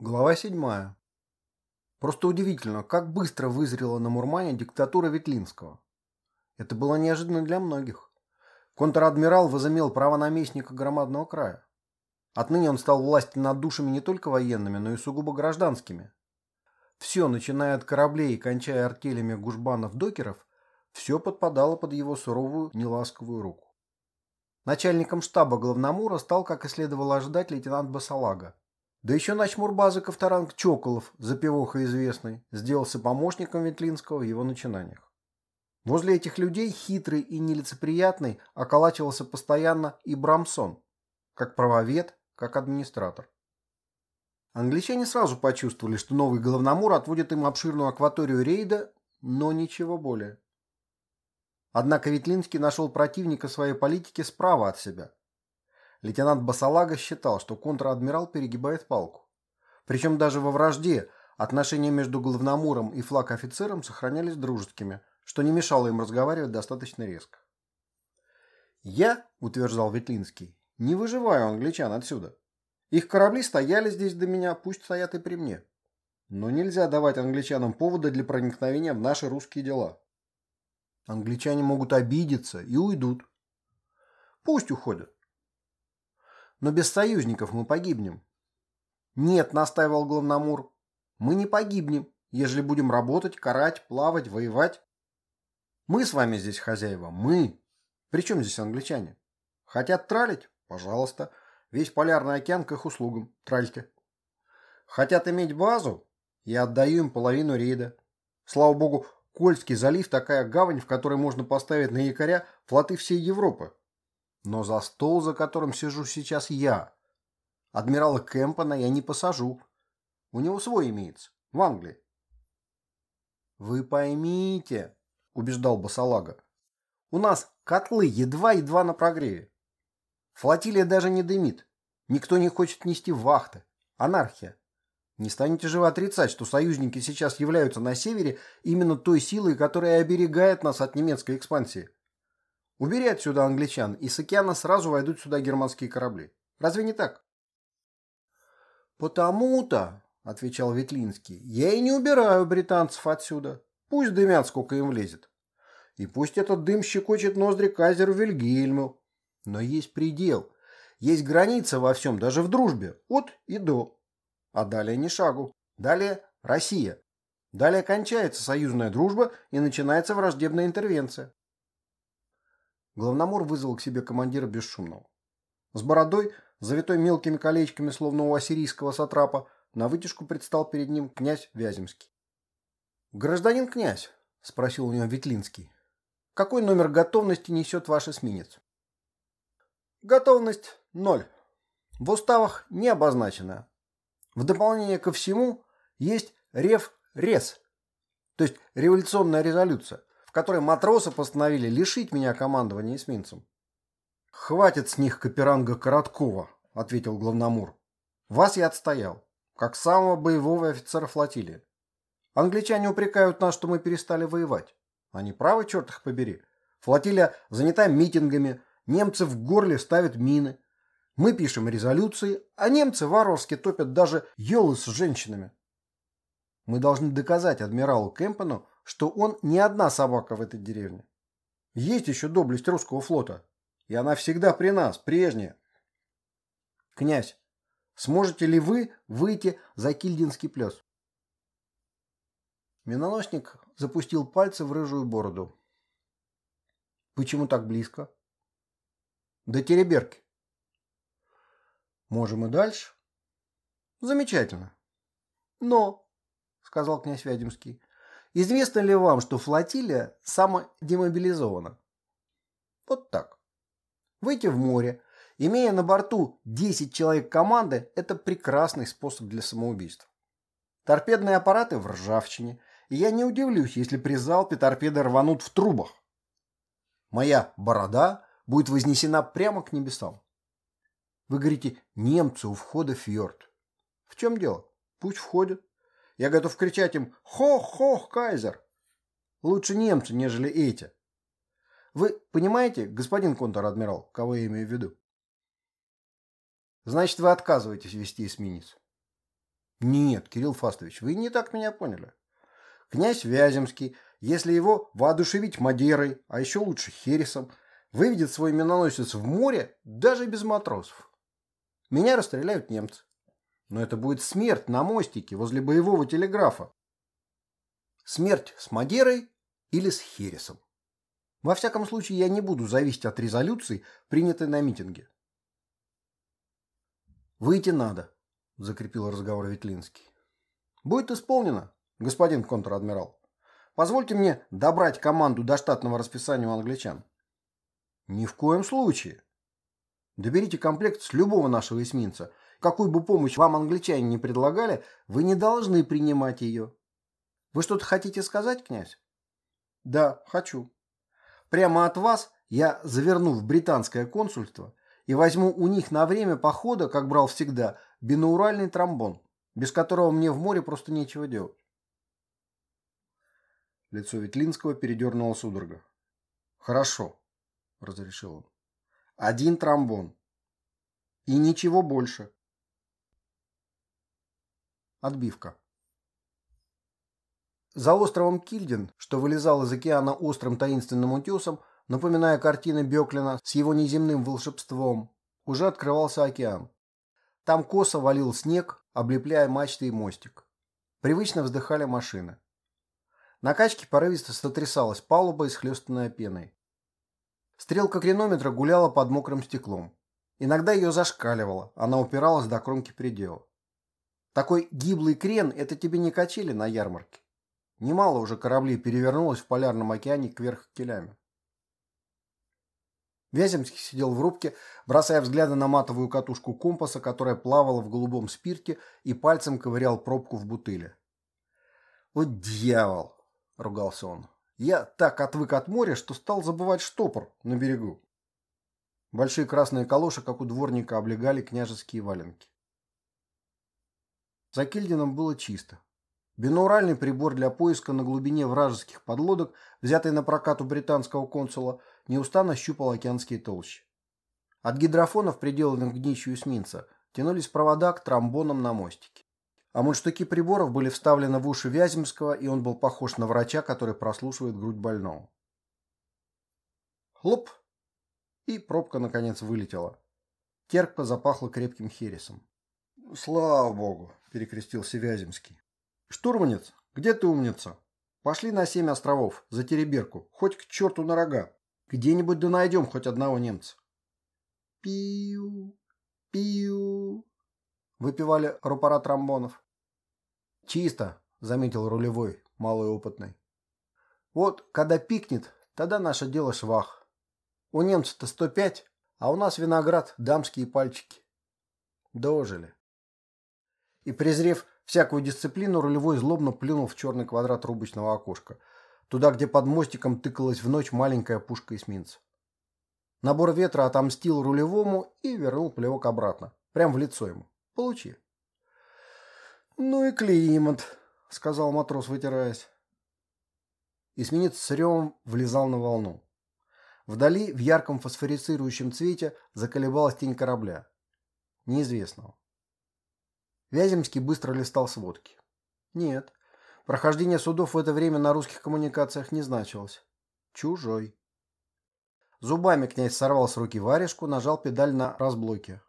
Глава 7. Просто удивительно, как быстро вызрела на Мурмане диктатура Ветлинского. Это было неожиданно для многих. Контр-адмирал возымел право наместника громадного края. Отныне он стал властен над душами не только военными, но и сугубо гражданскими. Все, начиная от кораблей и кончая артелями гужбанов-докеров, все подпадало под его суровую, неласковую руку. Начальником штаба главномура стал, как и следовало ожидать, лейтенант Басалага, да еще начмурбаза Ковторанг Чоколов, запивоха известный, сделался помощником Ветлинского в его начинаниях. Возле этих людей, хитрый и нелицеприятный, околачивался постоянно и Брамсон, как правовед, как администратор. Англичане сразу почувствовали, что новый головномор отводит им обширную акваторию рейда, но ничего более. Однако Ветлинский нашел противника своей политики справа от себя – Лейтенант Басалага считал, что контр-адмирал перегибает палку. Причем даже во вражде отношения между главномуром и флаг-офицером сохранялись дружескими, что не мешало им разговаривать достаточно резко. «Я», — утверждал Ветлинский, — «не выживаю англичан отсюда. Их корабли стояли здесь до меня, пусть стоят и при мне. Но нельзя давать англичанам повода для проникновения в наши русские дела. Англичане могут обидеться и уйдут. Пусть уходят. Но без союзников мы погибнем. Нет, настаивал Главномур, мы не погибнем, ежели будем работать, карать, плавать, воевать. Мы с вами здесь хозяева, мы. Причем здесь англичане? Хотят тралить? Пожалуйста. Весь полярный океан к их услугам. Тральте. Хотят иметь базу? Я отдаю им половину рейда. Слава богу, Кольский залив такая гавань, в которой можно поставить на якоря флоты всей Европы. Но за стол, за которым сижу сейчас я, адмирала Кэмпона я не посажу. У него свой имеется, в Англии. Вы поймите, убеждал Басалага, у нас котлы едва-едва на прогреве. Флотилия даже не дымит. Никто не хочет нести вахты. Анархия. Не станете же вы отрицать, что союзники сейчас являются на севере именно той силой, которая оберегает нас от немецкой экспансии. Убери отсюда англичан, и с океана сразу войдут сюда германские корабли. Разве не так? Потому-то, отвечал Ветлинский, я и не убираю британцев отсюда. Пусть дымят, сколько им влезет. И пусть этот дым щекочет ноздри кайзеру Вильгельму. Но есть предел. Есть граница во всем, даже в дружбе. От и до. А далее ни шагу. Далее Россия. Далее кончается союзная дружба и начинается враждебная интервенция. Главномор вызвал к себе командира бесшумного. С бородой, завитой мелкими колечками, словно у ассирийского сатрапа, на вытяжку предстал перед ним князь Вяземский. «Гражданин князь», — спросил у него Ветлинский, — «какой номер готовности несет ваш эсминец?» «Готовность ноль. В уставах не обозначена. В дополнение ко всему есть рев-рез, то есть революционная резолюция в которой матросы постановили лишить меня командования эсминцем. «Хватит с них Каперанга Короткова», — ответил Главномур. «Вас я отстоял, как самого боевого офицера флотилии. Англичане упрекают нас, что мы перестали воевать. Они правы, черт их побери. Флотилия занята митингами, немцы в горле ставят мины. Мы пишем резолюции, а немцы варварски топят даже елы с женщинами. Мы должны доказать адмиралу Кемпену, что он не одна собака в этой деревне. Есть еще доблесть русского флота, и она всегда при нас, прежняя. Князь, сможете ли вы выйти за Кильдинский плес? Миноносник запустил пальцы в рыжую бороду. Почему так близко? До Тереберки. Можем и дальше. Замечательно. Но, сказал князь Вядемский, Известно ли вам, что флотилия самодемобилизована? Вот так. Выйти в море, имея на борту 10 человек команды, это прекрасный способ для самоубийства. Торпедные аппараты в ржавчине, и я не удивлюсь, если при залпе торпеды рванут в трубах. Моя борода будет вознесена прямо к небесам. Вы говорите, немцы у входа в фьорд. В чем дело? Пусть входят. Я готов кричать им «Хох-хох, кайзер!» Лучше немцы, нежели эти. Вы понимаете, господин контр-адмирал, кого я имею в виду? Значит, вы отказываетесь вести эсминец. Нет, Кирилл Фастович, вы не так меня поняли. Князь Вяземский, если его воодушевить Мадерой, а еще лучше Хересом, выведет свой миноносец в море даже без матросов. Меня расстреляют немцы. Но это будет смерть на мостике возле боевого телеграфа. Смерть с Мадерой или с Хересом. Во всяком случае, я не буду зависеть от резолюции, принятой на митинге. «Выйти надо», – закрепил разговор Ветлинский. «Будет исполнено, господин контр-адмирал. Позвольте мне добрать команду до штатного расписания у англичан». «Ни в коем случае. Доберите комплект с любого нашего эсминца. Какую бы помощь вам англичане не предлагали, вы не должны принимать ее». «Вы что-то хотите сказать, князь?» «Да, хочу», Прямо от вас я заверну в британское консульство и возьму у них на время похода, как брал всегда, бинауральный тромбон, без которого мне в море просто нечего делать. Лицо Ветлинского передернуло судорога. «Хорошо», — разрешил он. «Один тромбон. И ничего больше». Отбивка. За островом Кильден, что вылезал из океана острым таинственным утесом, напоминая картины Беклина с его неземным волшебством, уже открывался океан. Там косо валил снег, облепляя мачты и мостик. Привычно вздыхали машины. На качке порывисто сотрясалась палуба, исхлестанная пеной. Стрелка кренометра гуляла под мокрым стеклом. Иногда ее зашкаливало, она упиралась до кромки предела. Такой гиблый крен – это тебе не качели на ярмарке. Немало уже кораблей перевернулось в полярном океане кверх килями. Вяземский сидел в рубке, бросая взгляды на матовую катушку компаса, которая плавала в голубом спирте, и пальцем ковырял пробку в бутыле. «Вот дьявол!» — ругался он. «Я так отвык от моря, что стал забывать штопор на берегу». Большие красные калоши, как у дворника, облегали княжеские валенки. За Кильдином было чисто. Бинауральный прибор для поиска на глубине вражеских подлодок, взятый на прокат у британского консула, неустанно щупал океанские толщи. От гидрофонов, приделанных к днищу эсминца, тянулись провода к тромбонам на мостике. А мундштуки приборов были вставлены в уши Вяземского, и он был похож на врача, который прослушивает грудь больного. Хлоп! И пробка, наконец, вылетела. Терпко запахло крепким хересом. «Слава богу!» – перекрестился Вяземский. «Штурманец, где ты умница? Пошли на семь островов, за Тереберку, хоть к черту на рога. Где-нибудь да найдем хоть одного немца». «Пиу, пиу», — выпивали рупора тромбонов. «Чисто», — заметил рулевой, малый опытный. «Вот, когда пикнет, тогда наше дело швах. У сто пять, а у нас виноград, дамские пальчики». Дожили. И, презрев всякую дисциплину, рулевой злобно плюнул в черный квадрат рубочного окошка, туда, где под мостиком тыкалась в ночь маленькая пушка эсминца. Набор ветра отомстил рулевому и вернул плевок обратно, прямо в лицо ему. Получи. «Ну и климат», — сказал матрос, вытираясь. Эсминец с ревом влезал на волну. Вдали, в ярком фосфорицирующем цвете, заколебалась тень корабля. Неизвестного. Вяземский быстро листал сводки. Нет, прохождение судов в это время на русских коммуникациях не значилось. Чужой. Зубами князь сорвал с руки варежку, нажал педаль на разблоке.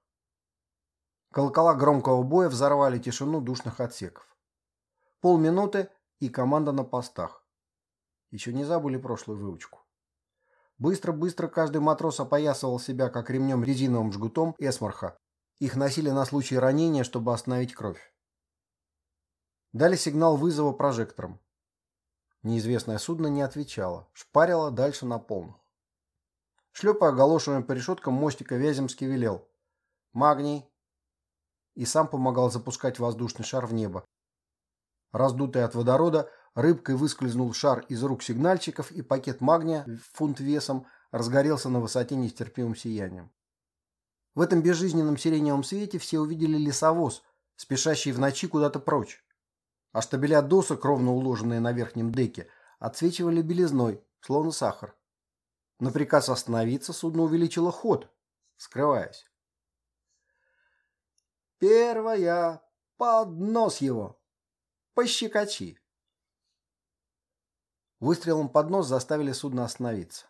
Колокола громкого боя взорвали тишину душных отсеков. Полминуты и команда на постах. Еще не забыли прошлую выучку. Быстро-быстро каждый матрос опоясывал себя как ремнем резиновым жгутом эсмарха их носили на случай ранения, чтобы остановить кровь. Дали сигнал вызова прожектором. Неизвестное судно не отвечало, шпарило дальше на полных. Шлепая галошами по решеткам мостика, Вяземский велел. «Магний!» И сам помогал запускать воздушный шар в небо. Раздутый от водорода, рыбкой выскользнул шар из рук сигнальщиков, и пакет магния, фунт весом, разгорелся на высоте нестерпимым сиянием. В этом безжизненном сиреневом свете все увидели лесовоз, спешащий в ночи куда-то прочь. А штабеля досок, ровно уложенные на верхнем деке, отсвечивали белизной, словно сахар. На приказ остановиться судно увеличило ход, скрываясь. «Первая Под нос его! Пощекочи!» Выстрелом под нос заставили судно остановиться.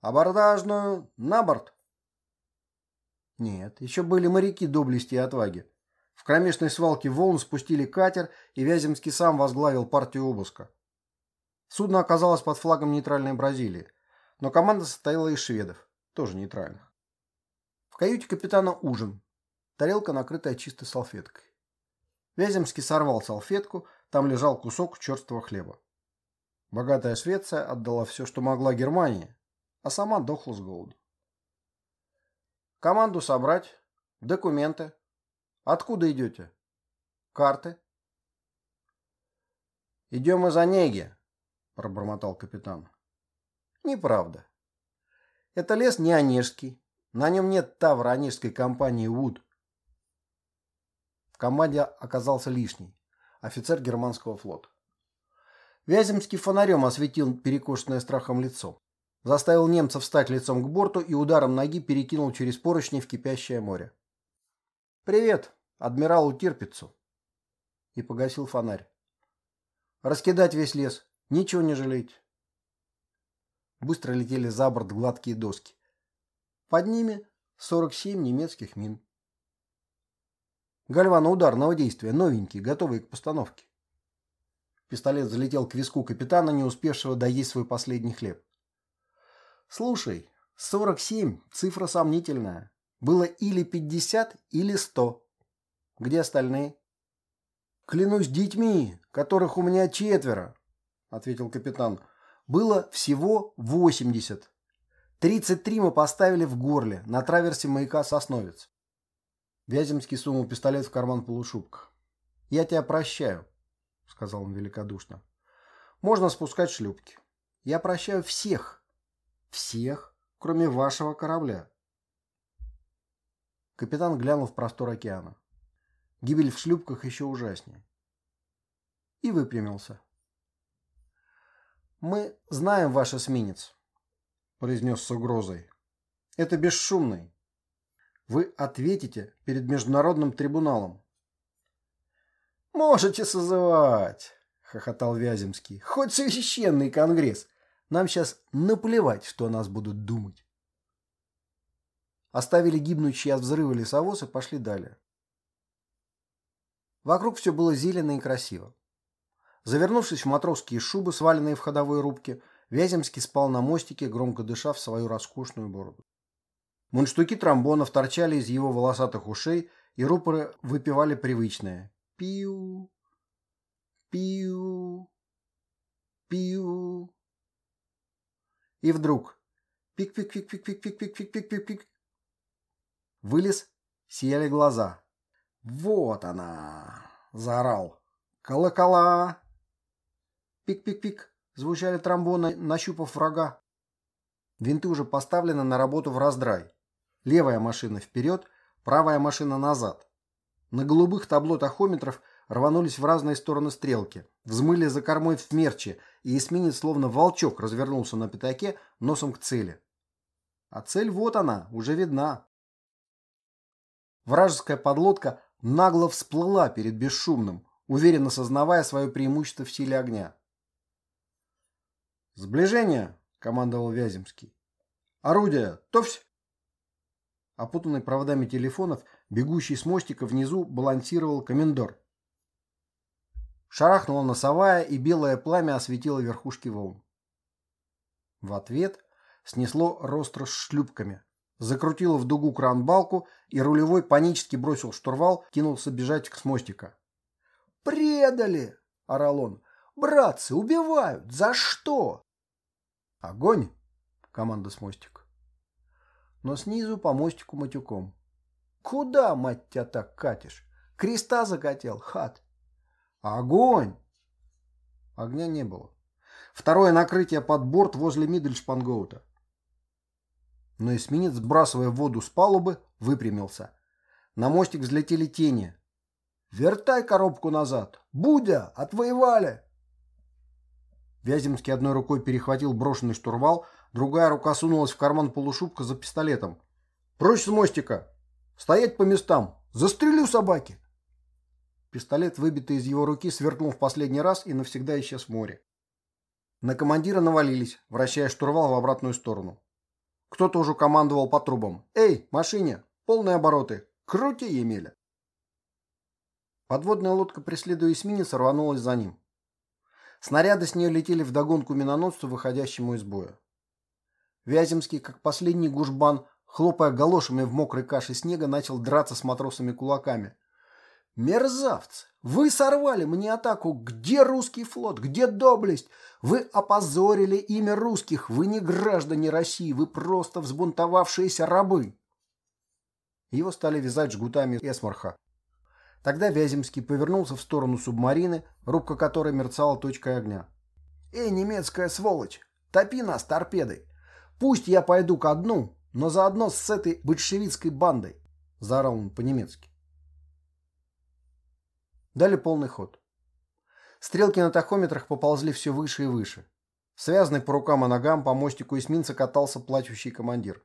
«Абордажную! На борт!» Нет, еще были моряки доблести и отваги. В кромешной свалке волн спустили катер, и Вяземский сам возглавил партию обыска. Судно оказалось под флагом нейтральной Бразилии, но команда состояла из шведов, тоже нейтральных. В каюте капитана ужин, тарелка накрытая чистой салфеткой. Вяземский сорвал салфетку, там лежал кусок черствого хлеба. Богатая Швеция отдала все, что могла Германии, а сама дохла с голоду. Команду собрать, документы. Откуда идете? Карты. Идем из Онеги, пробормотал капитан. Неправда. Это лес не Онежский. На нем нет тавра онежской компании Вуд. В команде оказался лишний. Офицер германского флота. Вяземский фонарем осветил перекошенное страхом лицо. Заставил немца встать лицом к борту и ударом ноги перекинул через поручни в кипящее море. «Привет, адмиралу Тирпицу!» И погасил фонарь. «Раскидать весь лес, ничего не жалеть!» Быстро летели за борт гладкие доски. Под ними 47 немецких мин. Гальвано-ударного действия, новенькие, готовые к постановке. Пистолет залетел к виску капитана, не успевшего доесть свой последний хлеб. Слушай, 47 – цифра сомнительная. Было или 50, или 100. Где остальные? Клянусь детьми, которых у меня четверо, ответил капитан. Было всего 80. 33 мы поставили в горле на траверсе маяка Сосновец. Вяземский сунул пистолет в карман полушубка. «Я тебя прощаю», — сказал он великодушно. «Можно спускать шлюпки. Я прощаю всех, всех, кроме вашего корабля. Капитан глянул в простор океана. Гибель в шлюпках еще ужаснее. И выпрямился. «Мы знаем ваш эсминец», — произнес с угрозой. «Это бесшумный. Вы ответите перед международным трибуналом». «Можете созывать», — хохотал Вяземский. «Хоть священный конгресс. Нам сейчас наплевать, что о нас будут думать. Оставили гибнущие от взрыва лесовоз и пошли далее. Вокруг все было зелено и красиво. Завернувшись в матросские шубы, сваленные в ходовой рубке, Вяземский спал на мостике, громко дыша в свою роскошную бороду. Мундштуки тромбонов торчали из его волосатых ушей, и рупоры выпивали привычное «пиу, пиу, пиу». И вдруг пик-пик-пик-пик-пик-пик-пик-пик-пик-пик. Вылез, сияли глаза. «Вот она!» – заорал. «Колокола!» Пик-пик-пик звучали тромбоны, нащупав врага. Винты уже поставлены на работу в раздрай. Левая машина вперед, правая машина назад. На голубых табло тахометров рванулись в разные стороны стрелки, взмыли за кормой в смерчи, и эсминец словно волчок развернулся на пятаке носом к цели. А цель вот она, уже видна. Вражеская подлодка нагло всплыла перед бесшумным, уверенно сознавая свое преимущество в силе огня. «Сближение!» — командовал Вяземский. «Орудие! Товсь!» Опутанный проводами телефонов, бегущий с мостика внизу балансировал комендор. Шарахнула носовая, и белое пламя осветило верхушки волн. В ответ снесло ростро с шлюпками. Закрутило в дугу кран-балку, и рулевой панически бросил штурвал, кинулся бежать с мостика. «Предали!» – орал он. «Братцы, убивают! За что?» «Огонь!» – команда с мостика. Но снизу по мостику матюком. «Куда, мать тебя, так катишь? Креста закатил, хат!» Огонь! Огня не было. Второе накрытие под борт возле Мидельшпангоута. Но эсминец, сбрасывая воду с палубы, выпрямился. На мостик взлетели тени. «Вертай коробку назад! Будя! Отвоевали!» Вяземский одной рукой перехватил брошенный штурвал, другая рука сунулась в карман полушубка за пистолетом. «Прочь с мостика! Стоять по местам! Застрелю собаки!» Пистолет, выбитый из его руки, сверкнул в последний раз и навсегда исчез в море. На командира навалились, вращая штурвал в обратную сторону. Кто-то уже командовал по трубам. «Эй, машине! Полные обороты! Крути, Емеля!» Подводная лодка, преследуя эсминец, рванулась за ним. Снаряды с нее летели вдогонку миноносцу, выходящему из боя. Вяземский, как последний гужбан, хлопая галошами в мокрой каше снега, начал драться с матросами кулаками. «Мерзавцы! Вы сорвали мне атаку! Где русский флот? Где доблесть? Вы опозорили имя русских! Вы не граждане России! Вы просто взбунтовавшиеся рабы!» Его стали вязать жгутами эсмарха. Тогда Вяземский повернулся в сторону субмарины, рубка которой мерцала точкой огня. «Эй, немецкая сволочь! Топи нас торпедой! Пусть я пойду ко дну, но заодно с этой большевистской бандой!» – заорал он по-немецки. Дали полный ход. Стрелки на тахометрах поползли все выше и выше. Связанный по рукам и ногам по мостику эсминца катался плачущий командир.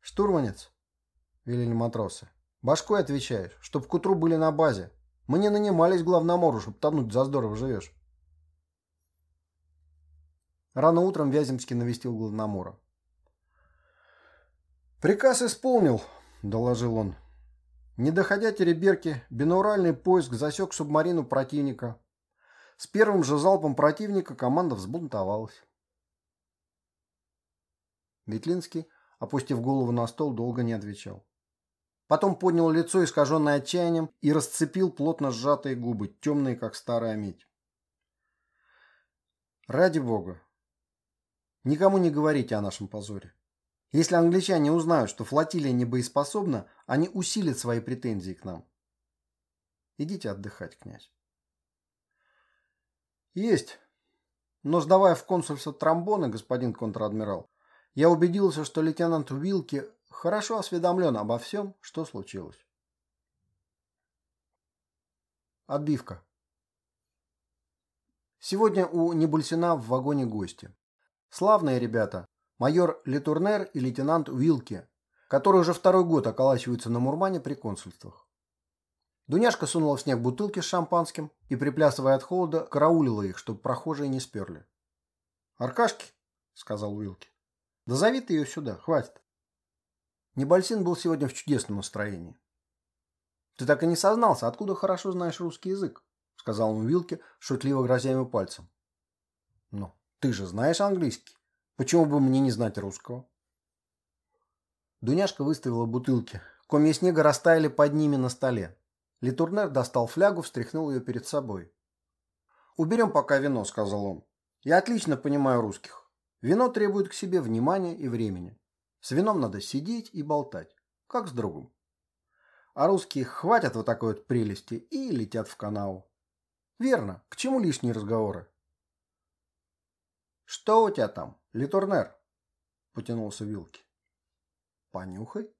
«Штурманец!» – велели матросы. Башкой отвечаешь, чтоб к утру были на базе. Мы не нанимались главномору, чтоб тонуть за здорово живешь. Рано утром Вяземский навестил главномора. «Приказ исполнил», — доложил он. Не доходя Тереберки, бинауральный поиск засек субмарину противника. С первым же залпом противника команда взбунтовалась. Ветлинский, опустив голову на стол, долго не отвечал. Потом поднял лицо, искаженное отчаянием, и расцепил плотно сжатые губы, темные, как старая медь. «Ради бога, никому не говорите о нашем позоре. Если англичане узнают, что флотилия не боеспособна, они усилят свои претензии к нам. Идите отдыхать, князь». «Есть. Но сдавая в консульство тромбоны, господин контр-адмирал, я убедился, что лейтенант Уилки хорошо осведомлен обо всем, что случилось. Отбивка. Сегодня у Небульсина в вагоне гости. Славные ребята. Майор Летурнер и лейтенант Уилки, которые уже второй год околачиваются на Мурмане при консульствах. Дуняшка сунула в снег бутылки с шампанским и, приплясывая от холода, караулила их, чтобы прохожие не сперли. «Аркашки», — сказал Уилки, — «да зови ты ее сюда, хватит». Небольсин был сегодня в чудесном настроении. «Ты так и не сознался, откуда хорошо знаешь русский язык?» — сказал он Вилке, шутливо грозя ему пальцем. «Ну, ты же знаешь английский. Почему бы мне не знать русского?» Дуняшка выставила бутылки. Комья снега растаяли под ними на столе. Литурнер достал флягу, встряхнул ее перед собой. «Уберем пока вино», — сказал он. «Я отлично понимаю русских. Вино требует к себе внимания и времени. С вином надо сидеть и болтать, как с другом. А русские хватят вот такой вот прелести и летят в канаву. Верно, к чему лишние разговоры? Что у тебя там, Литурнер? Потянулся Вилки. Понюхай.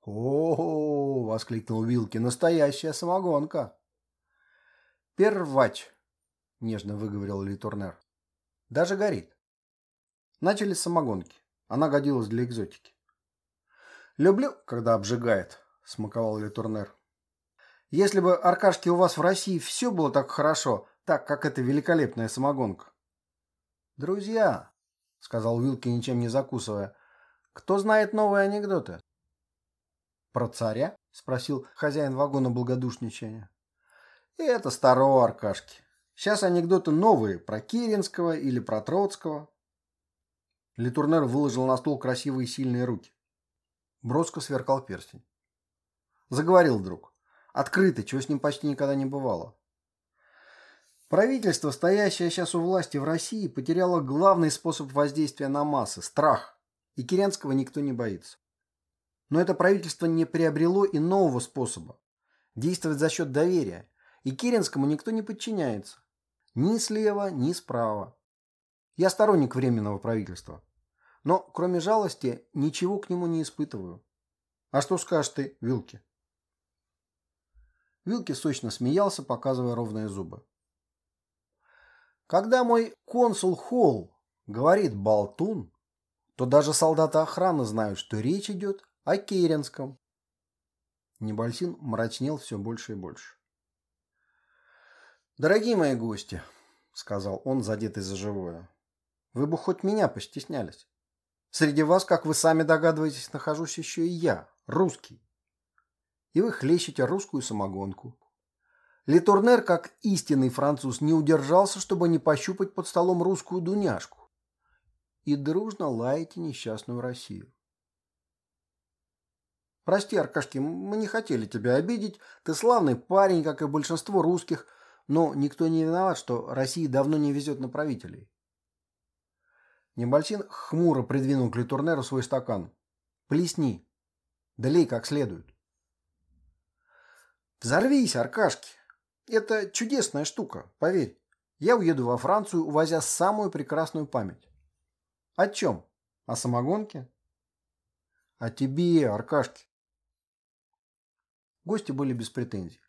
О, -о, -о воскликнул Вилки, настоящая самогонка. Первач, нежно выговорил Литурнер. Даже горит. Начали с самогонки. Она годилась для экзотики. «Люблю, когда обжигает», — смаковал Летурнер. «Если бы, Аркашки, у вас в России все было так хорошо, так, как эта великолепная самогонка». «Друзья», — сказал Уилки, ничем не закусывая, — «кто знает новые анекдоты?» «Про царя?» — спросил хозяин вагона благодушничания. «Это старого Аркашки. Сейчас анекдоты новые, про Керенского или про Троцкого. Литурнер выложил на стол красивые сильные руки. Броско сверкал перстень. Заговорил вдруг. Открыто, чего с ним почти никогда не бывало. Правительство, стоящее сейчас у власти в России, потеряло главный способ воздействия на массы – страх. И Керенского никто не боится. Но это правительство не приобрело и нового способа – действовать за счет доверия. И Керенскому никто не подчиняется. Ни слева, ни справа. Я сторонник Временного правительства. Но, кроме жалости, ничего к нему не испытываю. А что скажешь ты, Вилки? Вилки сочно смеялся, показывая ровные зубы. Когда мой консул Холл говорит «болтун», то даже солдаты охраны знают, что речь идет о Керенском. Небольсин мрачнел все больше и больше. «Дорогие мои гости», — сказал он, задетый за живое, — «вы бы хоть меня постеснялись. Среди вас, как вы сами догадываетесь, нахожусь еще и я, русский. И вы хлещете русскую самогонку. Литурнер, как истинный француз, не удержался, чтобы не пощупать под столом русскую дуняшку. И дружно лаете несчастную Россию. Прости, Аркашки, мы не хотели тебя обидеть. Ты славный парень, как и большинство русских, но никто не виноват, что России давно не везет на правителей. Небольсин хмуро придвинул к Литурнеру свой стакан. «Плесни. Долей как следует». «Взорвись, Аркашки. Это чудесная штука, поверь. Я уеду во Францию, увозя самую прекрасную память». «О чем? О самогонке?» «О тебе, Аркашки». Гости были без претензий.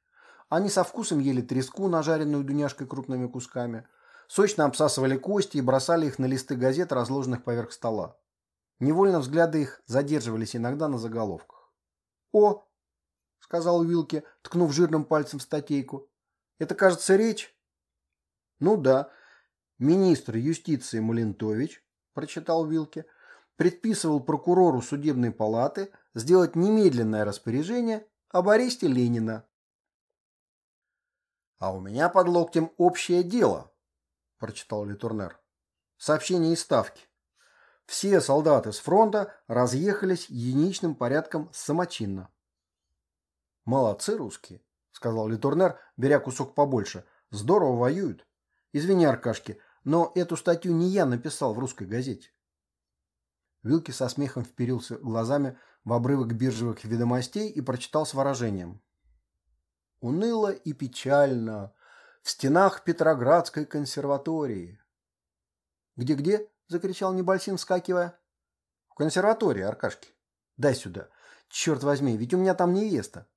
Они со вкусом ели треску, нажаренную дуняшкой крупными кусками, сочно обсасывали кости и бросали их на листы газет, разложенных поверх стола. Невольно взгляды их задерживались иногда на заголовках. «О!» — сказал Вилки, ткнув жирным пальцем в статейку. «Это, кажется, речь?» «Ну да. Министр юстиции Малентович, — прочитал Вилки, — предписывал прокурору судебной палаты сделать немедленное распоряжение об аресте Ленина. «А у меня под локтем общее дело», – прочитал Литурнер. «Сообщение из Ставки. Все солдаты с фронта разъехались единичным порядком самочинно». «Молодцы русские», – сказал Литурнер, беря кусок побольше. «Здорово воюют. Извини, Аркашки, но эту статью не я написал в русской газете». Вилки со смехом вперился глазами в обрывок биржевых ведомостей и прочитал с выражением. Уныло и печально в стенах Петроградской консерватории. «Где-где?» – закричал Небольсин, вскакивая. «В консерватории, Аркашки. Дай сюда. Черт возьми, ведь у меня там невеста».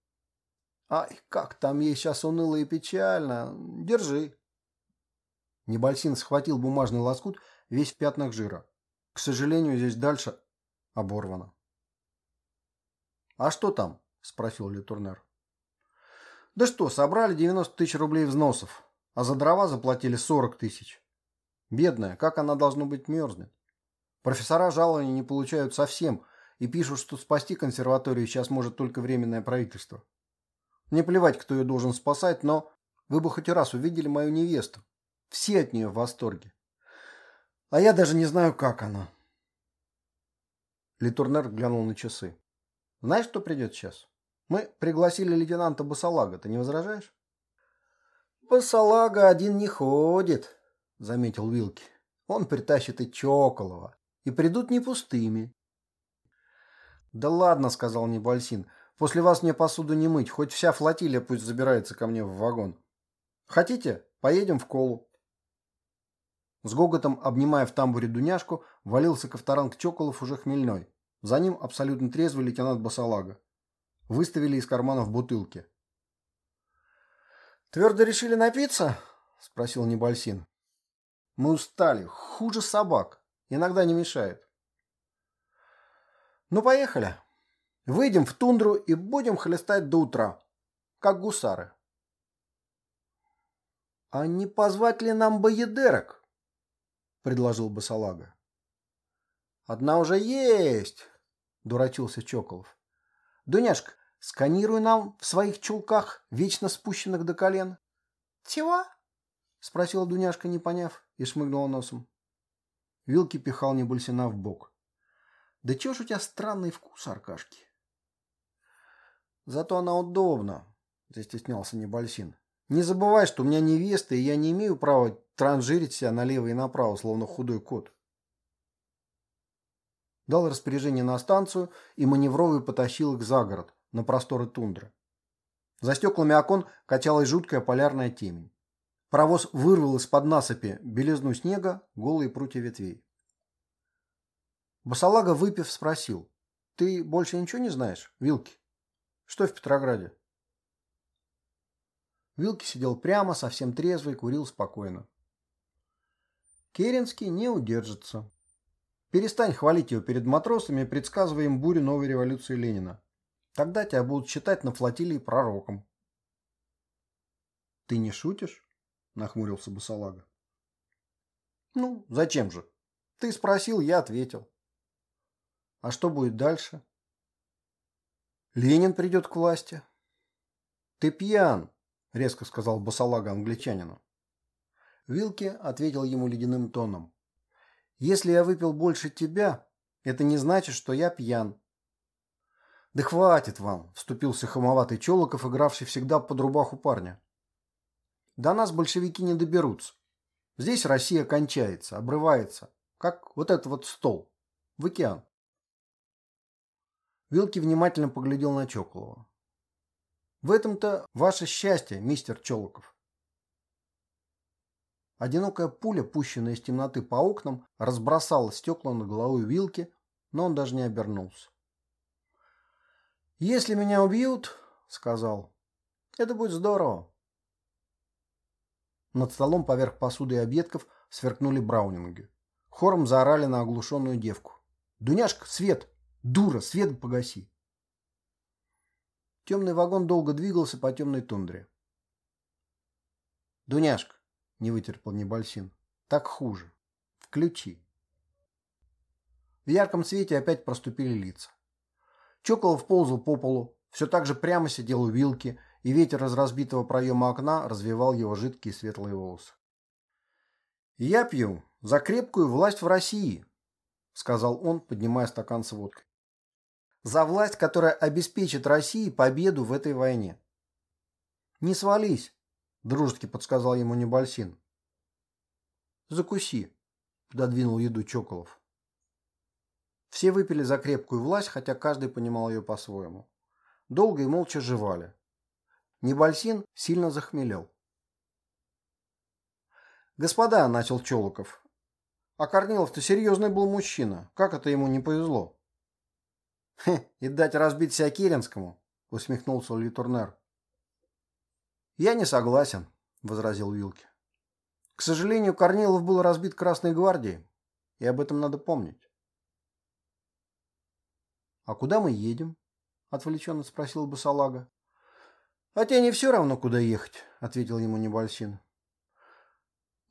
«Ай, как там ей сейчас уныло и печально. Держи». Небольсин схватил бумажный лоскут, весь в пятнах жира. К сожалению, здесь дальше оборвано. «А что там?» – спросил Литурнер. «Да что, собрали 90 тысяч рублей взносов, а за дрова заплатили 40 тысяч. Бедная, как она должно быть мерзнет? Профессора жалования не получают совсем и пишут, что спасти консерваторию сейчас может только временное правительство. Не плевать, кто ее должен спасать, но вы бы хоть раз увидели мою невесту. Все от нее в восторге. А я даже не знаю, как она». Литурнер глянул на часы. Знаешь, что придет сейчас? Мы пригласили лейтенанта Басалага. Ты не возражаешь? Басалага один не ходит, заметил Вилки. Он притащит и Чоколова. И придут не пустыми. Да ладно, сказал Небольсин. После вас мне посуду не мыть. Хоть вся флотилия пусть забирается ко мне в вагон. Хотите? Поедем в колу. С гоготом, обнимая в тамбуре Дуняшку, валился Ковторанг Чоколов уже хмельной. За ним абсолютно трезвый лейтенант Басалага. Выставили из карманов бутылки. «Твердо решили напиться?» – спросил Небольсин. «Мы устали. Хуже собак. Иногда не мешает». «Ну, поехали. Выйдем в тундру и будем хлестать до утра, как гусары». «А не позвать ли нам боедерок?» – предложил Басалага. «Одна уже есть!» дурачился Чоколов. «Дуняшка, сканируй нам в своих чулках, вечно спущенных до колен». «Чего?» – спросила Дуняшка, не поняв, и шмыгнула носом. Вилки пихал Небольсина в бок. «Да чё ж у тебя странный вкус, Аркашки?» «Зато она удобна», – застеснялся Небольсин. «Не забывай, что у меня невеста, и я не имею права транжирить себя налево и направо, словно худой кот» дал распоряжение на станцию и маневровый потащил их за город, на просторы тундры. За стеклами окон качалась жуткая полярная темень. Паровоз вырвал из-под насыпи белизну снега, голые прутья ветвей. Басалага, выпив, спросил. «Ты больше ничего не знаешь, Вилки? Что в Петрограде?» Вилки сидел прямо, совсем трезвый, курил спокойно. Керенский не удержится. Перестань хвалить его перед матросами, предсказывая им бурю новой революции Ленина. Тогда тебя будут считать на флотилии пророком. Ты не шутишь? нахмурился Басалага. Ну, зачем же? Ты спросил, я ответил. А что будет дальше? Ленин придет к власти. Ты пьян, резко сказал Басалага англичанину. Вилки ответил ему ледяным тоном. Если я выпил больше тебя, это не значит, что я пьян. Да хватит вам, вступился хамоватый Чолоков, игравший всегда под рубаху парня. До нас большевики не доберутся. Здесь Россия кончается, обрывается, как вот этот вот стол, в океан. Вилки внимательно поглядел на Чоколова. В этом-то ваше счастье, мистер Чолоков. Одинокая пуля, пущенная из темноты по окнам, разбросала стекла на головой Вилки, но он даже не обернулся. «Если меня убьют, — сказал, — это будет здорово. Над столом поверх посуды и объедков сверкнули браунинги. Хором заорали на оглушенную девку. «Дуняшка, свет! Дура, свет погаси!» Темный вагон долго двигался по темной тундре. «Дуняшка!» — не вытерпел Небольсин. «Так хуже. Включи». В ярком свете опять проступили лица. Чоколов ползал по полу, все так же прямо сидел у вилки, и ветер из разбитого проема окна развивал его жидкие светлые волосы. «Я пью за крепкую власть в России», — сказал он, поднимая стакан с водкой. «За власть, которая обеспечит России победу в этой войне». «Не свались», — дружески подсказал ему Небольсин. «Закуси», — пододвинул еду Чоколов. Все выпили за крепкую власть, хотя каждый понимал ее по-своему. Долго и молча жевали. Небольсин сильно захмелел. «Господа», — начал Чолоков, — «а Корнилов-то серьезный был мужчина. Как это ему не повезло?» «Хе, и дать разбить себя Керенскому», — усмехнулся Литурнер. «Я не согласен», — возразил Вилки. «К сожалению, Корнилов был разбит Красной гвардией, и об этом надо помнить. «А куда мы едем?» – отвлеченно спросил Басалага. «А тебе не все равно, куда ехать», – ответил ему Небольсин.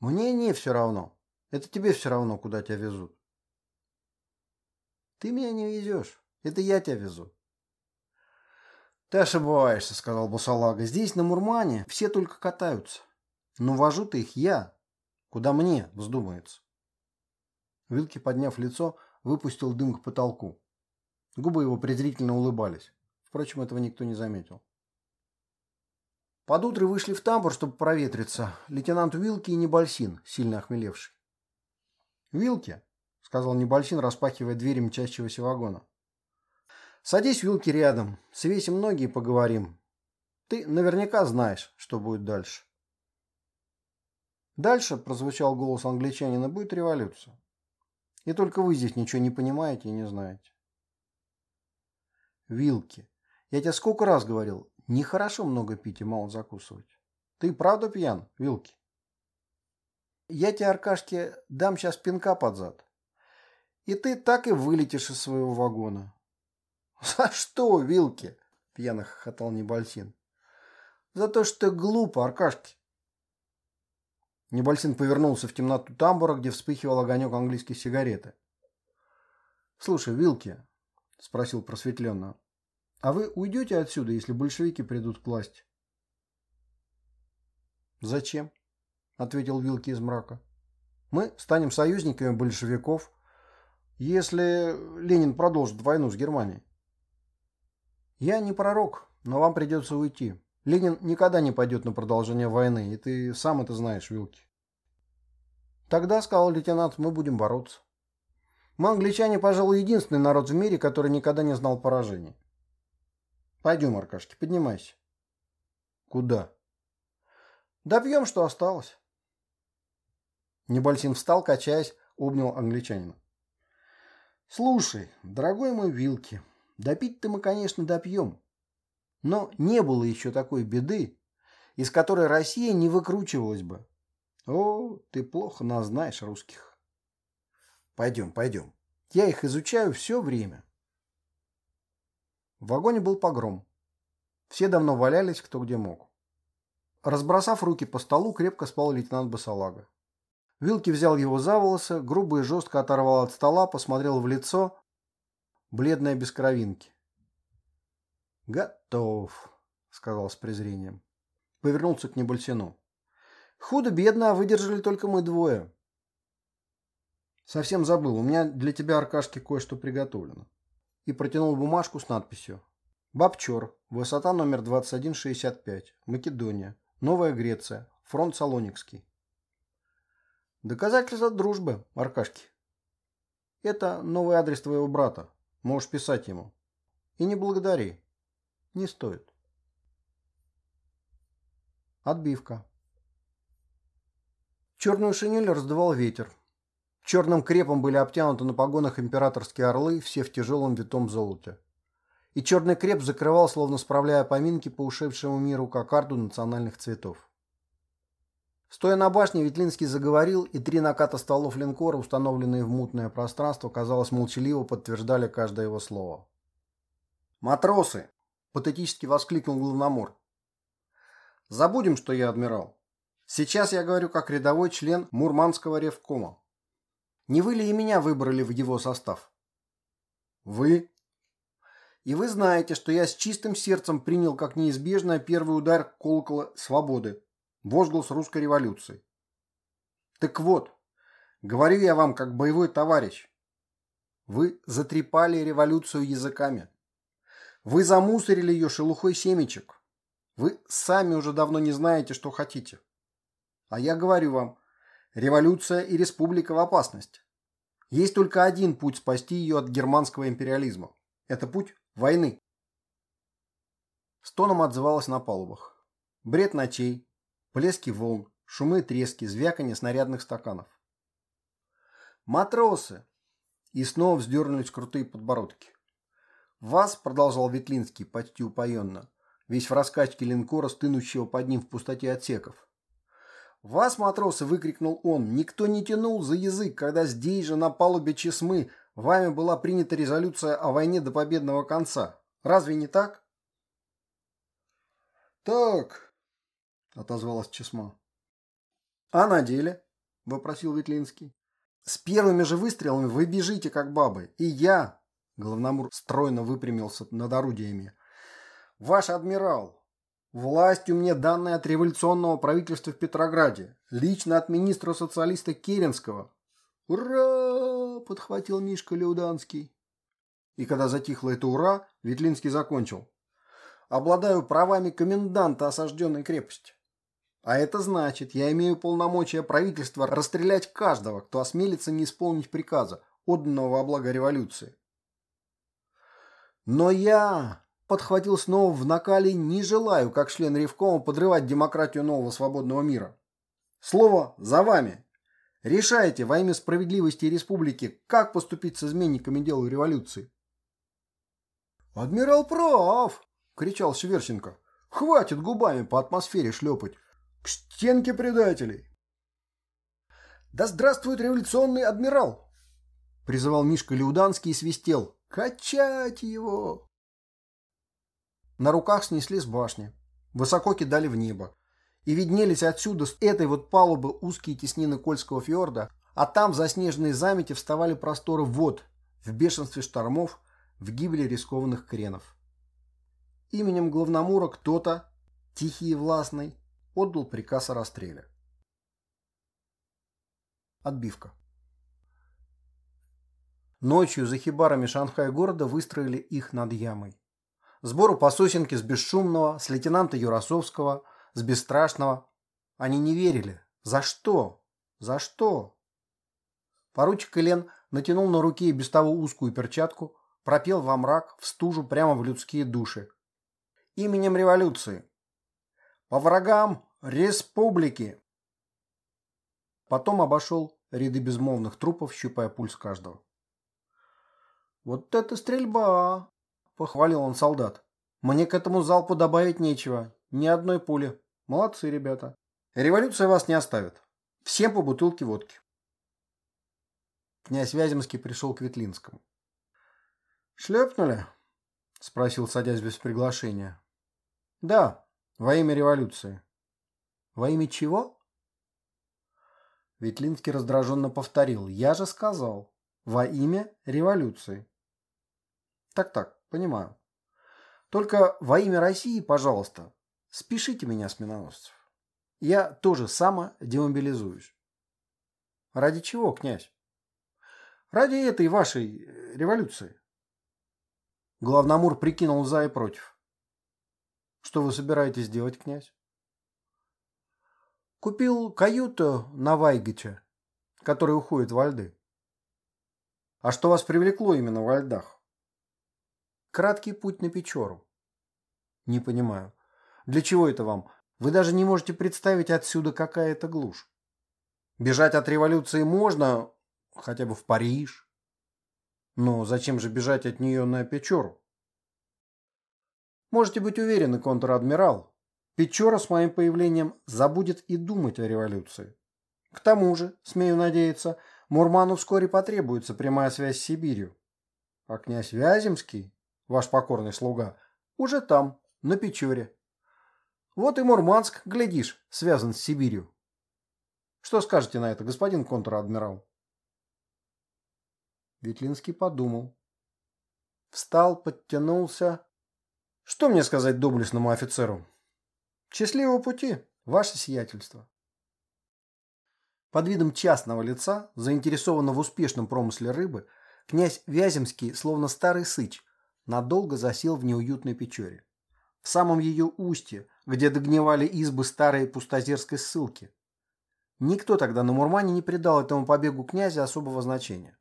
«Мне не все равно. Это тебе все равно, куда тебя везут». «Ты меня не везешь. Это я тебя везу». «Ты ошибаешься», — сказал Басалага. «Здесь, на Мурмане, все только катаются. Но вожу-то их я. Куда мне вздумается». Вилки, подняв лицо, выпустил дым к потолку. Губы его презрительно улыбались. Впрочем, этого никто не заметил. Под утро вышли в тамбур, чтобы проветриться, лейтенант Вилки и Небольсин, сильно охмелевший. «Вилки», — сказал Небольсин, распахивая двери мчащегося вагона. «Садись, Вилки, рядом, свесим ноги и поговорим. Ты наверняка знаешь, что будет дальше». «Дальше», — прозвучал голос англичанина, — «будет революция. И только вы здесь ничего не понимаете и не знаете». Вилки. Я тебе сколько раз говорил, нехорошо много пить и мало закусывать. Ты правда пьян, Вилки? Я тебе, Аркашке, дам сейчас пинка под зад. И ты так и вылетишь из своего вагона. За что, Вилки? Пьяно хохотал Небольсин. За то, что глупо, Аркашки. Небольсин повернулся в темноту тамбура, где вспыхивал огонек английской сигареты. «Слушай, Вилки, — спросил просветленно. «А вы уйдете отсюда, если большевики придут к власти?» «Зачем?» — ответил Вилки из мрака. «Мы станем союзниками большевиков, если Ленин продолжит войну с Германией». «Я не пророк, но вам придется уйти. Ленин никогда не пойдет на продолжение войны, и ты сам это знаешь, Вилки». «Тогда, — сказал лейтенант, — мы будем бороться». Мы, англичане, пожалуй, единственный народ в мире, который никогда не знал поражений. Пойдем, Аркашки, поднимайся. Куда? Добьем, что осталось. Небольсин встал, качаясь, обнял англичанина. Слушай, дорогой мой Вилки, допить-то мы, конечно, допьем. Но не было еще такой беды, из которой Россия не выкручивалась бы. О, ты плохо нас знаешь, русских. Пойдем, пойдем. Я их изучаю все время. В вагоне был погром. Все давно валялись, кто где мог. разбросав руки по столу, крепко спал лейтенант Басалага. Вилки взял его за волосы, грубо и жестко оторвал от стола, посмотрел в лицо, бледное без кровинки. «Готов», — сказал с презрением. Повернулся к Небольсину. «Худо-бедно, а выдержали только мы двое». «Совсем забыл, у меня для тебя, Аркашки, кое-что приготовлено». И протянул бумажку с надписью. «Бабчор, высота номер 2165, Македония, Новая Греция, фронт Салоникский». Доказательство дружбы, Аркашки. Это новый адрес твоего брата. Можешь писать ему. И не благодари. Не стоит. Отбивка. Черную шинель раздувал ветер. Черным крепом были обтянуты на погонах императорские орлы, все в тяжелом витом золоте. И черный креп закрывал, словно справляя поминки по ушедшему миру кокарду национальных цветов. Стоя на башне, Ветлинский заговорил, и три наката столов линкора, установленные в мутное пространство, казалось, молчаливо подтверждали каждое его слово. «Матросы!» – патетически воскликнул главномор. «Забудем, что я адмирал. Сейчас я говорю как рядовой член Мурманского ревкома. Не вы ли и меня выбрали в его состав?» «Вы?» «И вы знаете, что я с чистым сердцем принял как неизбежное первый удар колокола свободы, возглас русской революции. Так вот, говорю я вам как боевой товарищ, вы затрепали революцию языками. Вы замусорили ее шелухой семечек. Вы сами уже давно не знаете, что хотите. А я говорю вам, революция и республика в опасности. Есть только один путь спасти ее от германского империализма. Это путь войны. Стоном отзывалось на палубах. Бред ночей, Плески волн, шумы трески, звяканье снарядных стаканов. «Матросы!» И снова вздернулись крутые подбородки. «Вас», — продолжал Ветлинский почти упоенно, весь в раскачке линкора, стынущего под ним в пустоте отсеков. «Вас, матросы!» — выкрикнул он. «Никто не тянул за язык, когда здесь же, на палубе Чесмы, вами была принята резолюция о войне до победного конца. Разве не так?» «Так», — отозвалась Чесма. «А на деле?» — вопросил Ветлинский. «С первыми же выстрелами вы бежите, как бабы. И я...» — Главномур стройно выпрямился над орудиями. «Ваш адмирал, властью мне данная от революционного правительства в Петрограде, лично от министра-социалиста Керенского». «Ура!» — подхватил Мишка Леуданский. И когда затихло это «ура», Ветлинский закончил. «Обладаю правами коменданта осажденной крепости». А это значит, я имею полномочия правительства расстрелять каждого, кто осмелится не исполнить приказа, отданного во благо революции. Но я, подхватил снова в накале, не желаю, как член Ревкома, подрывать демократию нового свободного мира. Слово за вами. Решайте во имя справедливости и республики, как поступить с изменниками дела революции. «Адмирал прав!» — кричал Северченко. «Хватит губами по атмосфере шлепать. К стенке предателей! Да здравствует революционный адмирал! Призывал Мишка Леуданский и свистел. Качать его! На руках снесли с башни. Высоко кидали в небо. И виднелись отсюда, с этой вот палубы, узкие теснины Кольского фьорда, а там в заснеженной замете вставали просторы вод, в бешенстве штормов, в гибели рискованных кренов. Именем Главномура кто-то, тихий и властный, отдал приказ о расстреле. Отбивка. Ночью за хибарами Шанхай-города выстроили их над ямой. Сбору по сосенке с бесшумного, с лейтенанта Юрасовского, с бесстрашного. Они не верили. За что? За что? Поручик Элен натянул на руке без того узкую перчатку, пропел во мрак, в стужу прямо в людские души. Именем революции. По врагам республики. Потом обошел ряды безмолвных трупов, щупая пульс каждого. «Вот это стрельба!» – похвалил он солдат. «Мне к этому залпу добавить нечего. Ни одной пули. Молодцы, ребята. Революция вас не оставит. Всем по бутылке водки». Князь Вяземский пришел к Ветлинскому. «Шлепнули?» – спросил, садясь без приглашения. «Да», во имя революции. Во имя чего? Ветлинский раздраженно повторил. Я же сказал. Во имя революции. Так-так, понимаю. Только во имя России, пожалуйста, спешите меня с миноносцев. Я тоже само демобилизуюсь. Ради чего, князь? Ради этой вашей революции. Главномур прикинул за и против. Что вы собираетесь делать, князь? Купил каюту на Вайгиче, который уходит во льды. А что вас привлекло именно во льдах? Краткий путь на Печору. Не понимаю. Для чего это вам? Вы даже не можете представить отсюда, какая это глушь. Бежать от революции можно, хотя бы в Париж. Но зачем же бежать от нее на Печору? Можете быть уверены, контр-адмирал, Печора с моим появлением забудет и думать о революции. К тому же, смею надеяться, Мурману вскоре потребуется прямая связь с Сибирью. А князь Вяземский, ваш покорный слуга, уже там, на Печоре. Вот и Мурманск, глядишь, связан с Сибирью. Что скажете на это, господин контр-адмирал? Ветлинский подумал. Встал, подтянулся. Что мне сказать доблестному офицеру? Счастливого пути, ваше сиятельство. Под видом частного лица, заинтересованного в успешном промысле рыбы, князь Вяземский, словно старый сыч, надолго засел в неуютной печоре. В самом ее устье, где догнивали избы старой пустозерской ссылки. Никто тогда на Мурмане не придал этому побегу князя особого значения.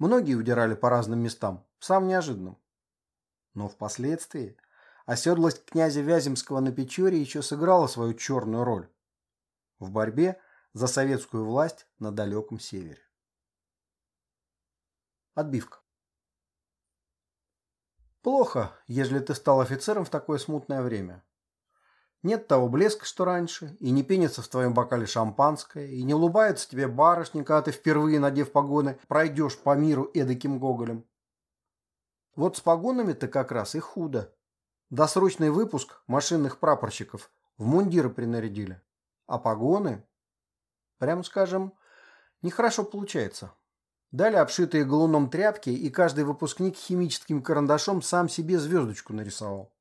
Многие удирали по разным местам, сам неожиданным. Но впоследствии оседлость князя Вяземского на Печоре еще сыграла свою черную роль в борьбе за советскую власть на далеком севере. Отбивка. Плохо, ежели ты стал офицером в такое смутное время. Нет того блеска, что раньше, и не пенится в твоем бокале шампанское, и не улыбается тебе барышня, когда ты впервые, надев погоны, пройдешь по миру эдаким гоголем. Вот с погонами-то как раз и худо. Досрочный выпуск машинных прапорщиков в мундиры принарядили. А погоны, прям скажем, нехорошо получается. Дали обшитые галуном тряпки, и каждый выпускник химическим карандашом сам себе звездочку нарисовал.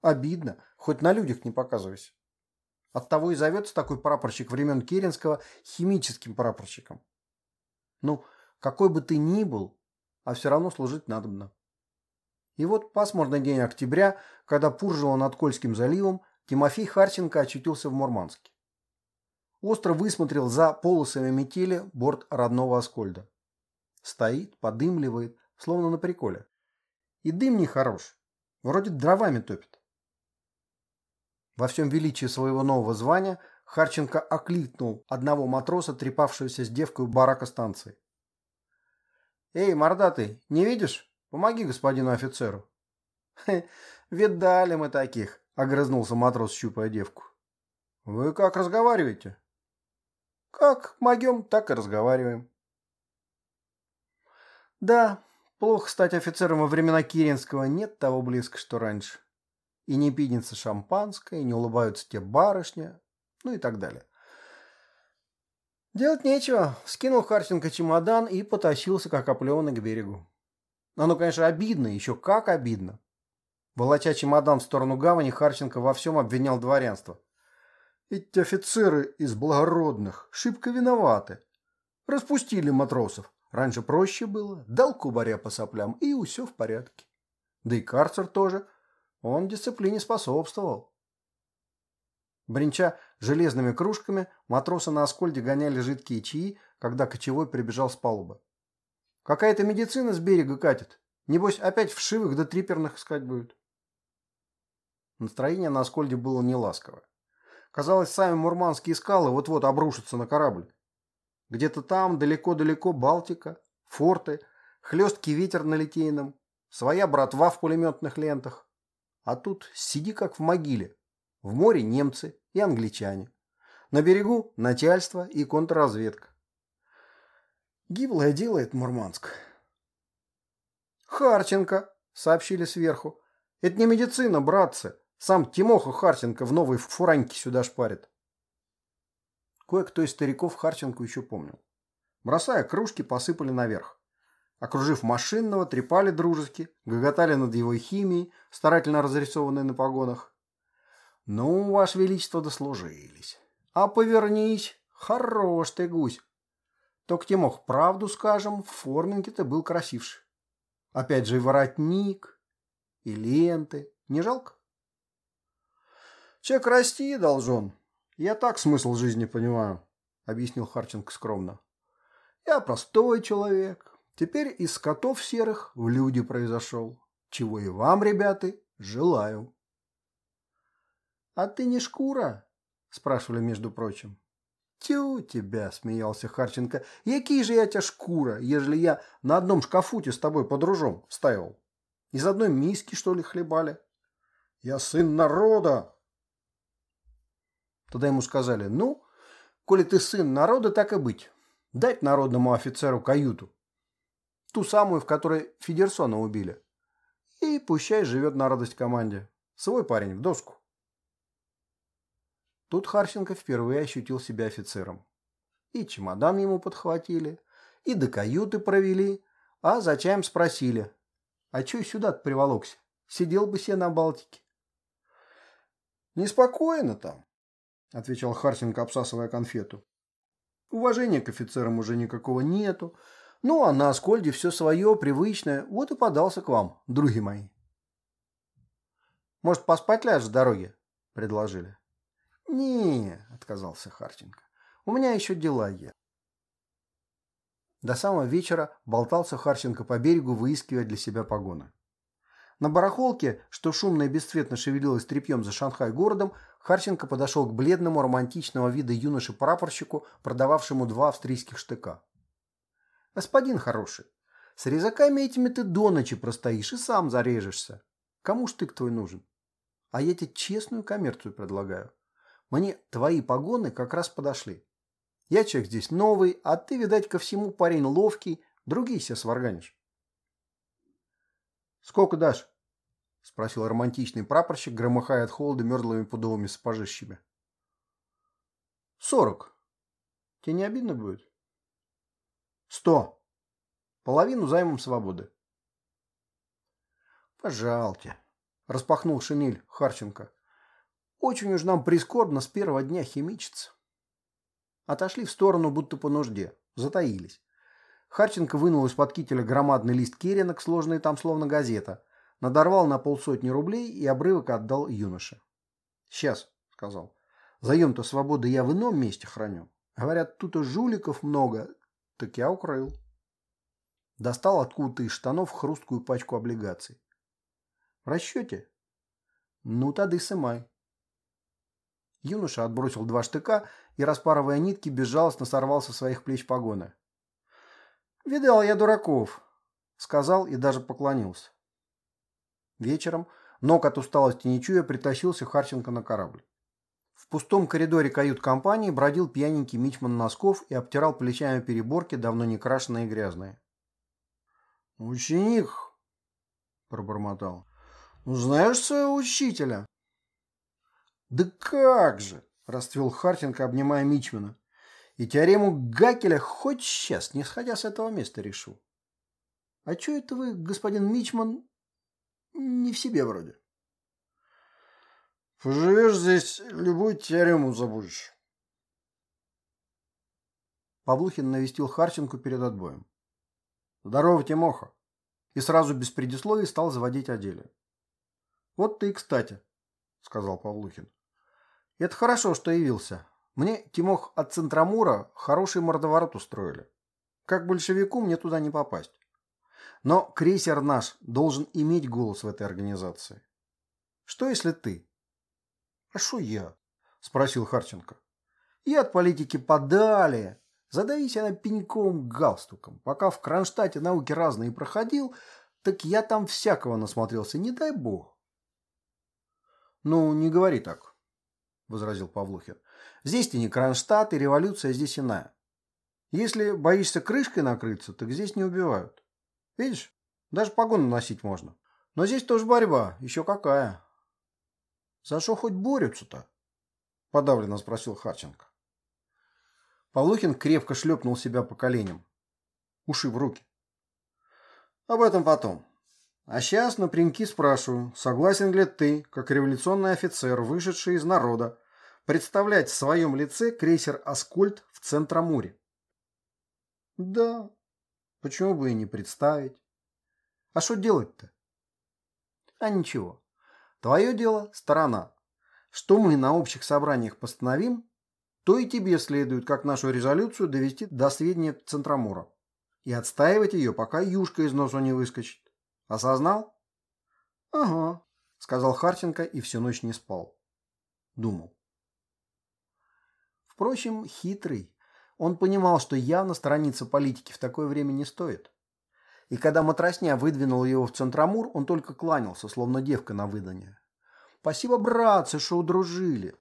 Обидно, хоть на людях не показывайся. Оттого и зовется такой прапорщик времен Керенского химическим прапорщиком. Ну, какой бы ты ни был, а все равно служить надобно. И вот пасмурный день октября, когда пуржило над Кольским заливом, Тимофей Харченко очутился в Мурманске. Остро высмотрел за полосами метели борт родного Аскольда. Стоит, подымливает, словно на приколе. И дым нехорош, вроде дровами топит. Во всем величии своего нового звания Харченко окликнул одного матроса, трепавшегося с девкой у барака станции. «Эй, мордатый, не видишь? Помоги господину офицеру. видали мы таких, огрызнулся матрос, щупая девку. Вы как разговариваете? Как могем, так и разговариваем. Да, плохо стать офицером во времена Киренского, нет того близко, что раньше. И не пинется шампанское, и не улыбаются те барышни, ну и так далее. Делать нечего. Скинул Харченко чемодан и потащился, как оплеванный, к берегу. Оно, конечно, обидно, еще как обидно. Волоча чемодан в сторону гавани, Харченко во всем обвинял дворянство. Эти офицеры из благородных шибко виноваты. Распустили матросов. Раньше проще было. Дал кубаря по соплям, и все в порядке. Да и карцер тоже. Он дисциплине способствовал. Бринча железными кружками, матросы на Аскольде гоняли жидкие чаи, когда кочевой прибежал с палубы. Какая-то медицина с берега катит. Небось, опять вшивых да триперных искать будет. Настроение на Аскольде было неласковое. Казалось, сами мурманские скалы вот-вот обрушатся на корабль. Где-то там, далеко-далеко, Балтика, форты, хлесткий ветер на Литейном, своя братва в пулеметных лентах. А тут сиди как в могиле. В море немцы и англичане. На берегу начальство и контрразведка. Гиблое делает Мурманск. Харченко, сообщили сверху. Это не медицина, братцы. Сам Тимоха Харченко в новой фураньке сюда шпарит. Кое-кто из стариков Харченко еще помнил. Бросая кружки, посыпали наверх. Окружив машинного, трепали дружески, гоготали над его химией, старательно разрисованной на погонах. «Ну, Ваше Величество, дослужились. А повернись, хорош ты гусь. Только те мог правду скажем, в форминке ты был красивше. Опять же и воротник, и ленты. Не жалко?» «Человек расти должен. Я так смысл жизни понимаю», — объяснил Харченко скромно. «Я простой человек. Теперь из скотов серых в люди произошел. Чего и вам, ребята, желаю». «А ты не шкура?» – спрашивали, между прочим. «Тю тебя!» – смеялся Харченко. «Який же я тебя шкура, ежели я на одном шкафуте с тобой подружом ставил? Из одной миски, что ли, хлебали? Я сын народа!» Тогда ему сказали, «Ну, коли ты сын народа, так и быть. Дать народному офицеру каюту. Ту самую, в которой Федерсона убили. И пущай живет на радость команде. Свой парень в доску». Тут Харченко впервые ощутил себя офицером. И чемодан ему подхватили, и до каюты провели, а за чаем спросили. А чё сюда-то приволокся? Сидел бы себе на Балтике. «Неспокойно там», — отвечал Харченко, обсасывая конфету. «Уважения к офицерам уже никакого нету. Ну, а на Аскольде все свое, привычное. Вот и подался к вам, други мои». «Может, поспать ляжешь с дороги?» — предложили. «Не», — отказался Харченко, — «у меня еще дела есть». До самого вечера болтался Харченко по берегу, выискивая для себя погоны. На барахолке, что шумно и бесцветно шевелилось тряпьем за Шанхай-городом, Харченко подошел к бледному романтичного вида юноше-прапорщику, продававшему два австрийских штыка. «Господин хороший, с резаками этими ты до ночи простоишь и сам зарежешься. Кому штык твой нужен? А я тебе честную коммерцию предлагаю. Мне твои погоны как раз подошли. Я человек здесь новый, а ты, видать, ко всему парень ловкий, другие себе сварганишь. «Сколько дашь?» – спросил романтичный прапорщик, громыхая от холода мерзлыми пудовыми сапожищами. «Сорок. Тебе не обидно будет?» «Сто. Половину займом свободы». «Пожалуйте», – распахнул шинель Харченко. Очень уж нам прискорбно с первого дня химичиться. Отошли в сторону, будто по нужде. Затаились. Харченко вынул из-под кителя громадный лист керенок, сложенный там словно газета, надорвал на полсотни рублей и обрывок отдал юноше. «Сейчас», — сказал, — «заем-то свободы я в ином месте храню. Говорят, тут и жуликов много, так я укрыл». Достал откуда-то из штанов хрусткую пачку облигаций. «В расчете?» «Ну, и сымай». Юноша отбросил два штыка и, распарывая нитки, безжалостно сорвал со своих плеч погоны. «Видал я дураков», — сказал и даже поклонился. Вечером, ног от усталости не чуя, притащился Харченко на корабль. В пустом коридоре кают-компании бродил пьяненький мичман Носков и обтирал плечами переборки, давно не крашеные и грязные. «Ученик», — пробормотал, — «знаешь своего учителя?» «Да как же!» – расцвел Хартинг, обнимая Мичмана. «И теорему Гакеля хоть сейчас, не сходя с этого места, решу». «А чё это вы, господин Мичман, не в себе вроде?» «Поживешь здесь, любую теорему забудешь». Павлухин навестил Харченко перед отбоем. «Здорово, Тимоха!» И сразу без предисловий стал заводить о деле. «Вот ты и кстати», — сказал Павлухин. Это хорошо, что явился. Мне, Тимох, от Центромура хороший мордоворот устроили. Как большевику мне туда не попасть. Но крейсер наш должен иметь голос в этой организации. Что если ты? А что я? Спросил Харченко. И от политики подали. Задавись она пеньком галстуком. Пока в Кронштадте науки разные проходил, так я там всякого насмотрелся, не дай бог. Ну, не говори так. – возразил Павлухин. «Здесь ты не Кронштадт, и революция здесь иная. Если боишься крышкой накрыться, так здесь не убивают. Видишь, даже погоны носить можно. Но здесь тоже борьба, еще какая». «За что хоть борются-то?» – подавленно спросил Харченко. Павлухин крепко шлепнул себя по коленям. Уши в руки. Об этом потом. А сейчас напрямки спрашиваю, согласен ли ты, как революционный офицер, вышедший из народа, представлять в своем лице крейсер «Аскольд» в Центроморе? Да. Почему бы и не представить? А что делать-то? А ничего. Твое дело – сторона. Что мы на общих собраниях постановим, то и тебе следует, как нашу резолюцию, довести до сведения Центромора. И отстаивать ее, пока юшка из носу не выскочит. Осознал? Ага, сказал Харченко и всю ночь не спал. Думал. Впрочем, хитрый. Он понимал, что явно сторониться политики в такое время не стоит. И когда матросня выдвинул его в Центромур, он только кланялся, словно девка на выдание. «Спасибо, братцы, что удружили.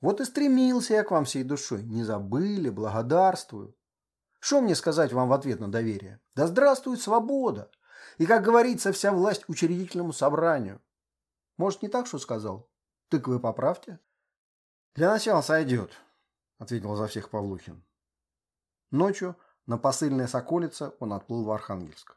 Вот и стремился я к вам всей душой. Не забыли, благодарствую. Что мне сказать вам в ответ на доверие? Да здравствует свобода! И, как говорится, вся власть учредительному собранию. Может, не так, что сказал? Так вы поправьте. Для начала сойдет, ответил за всех Павлухин. Ночью на посыльной Соколице он отплыл в Архангельск.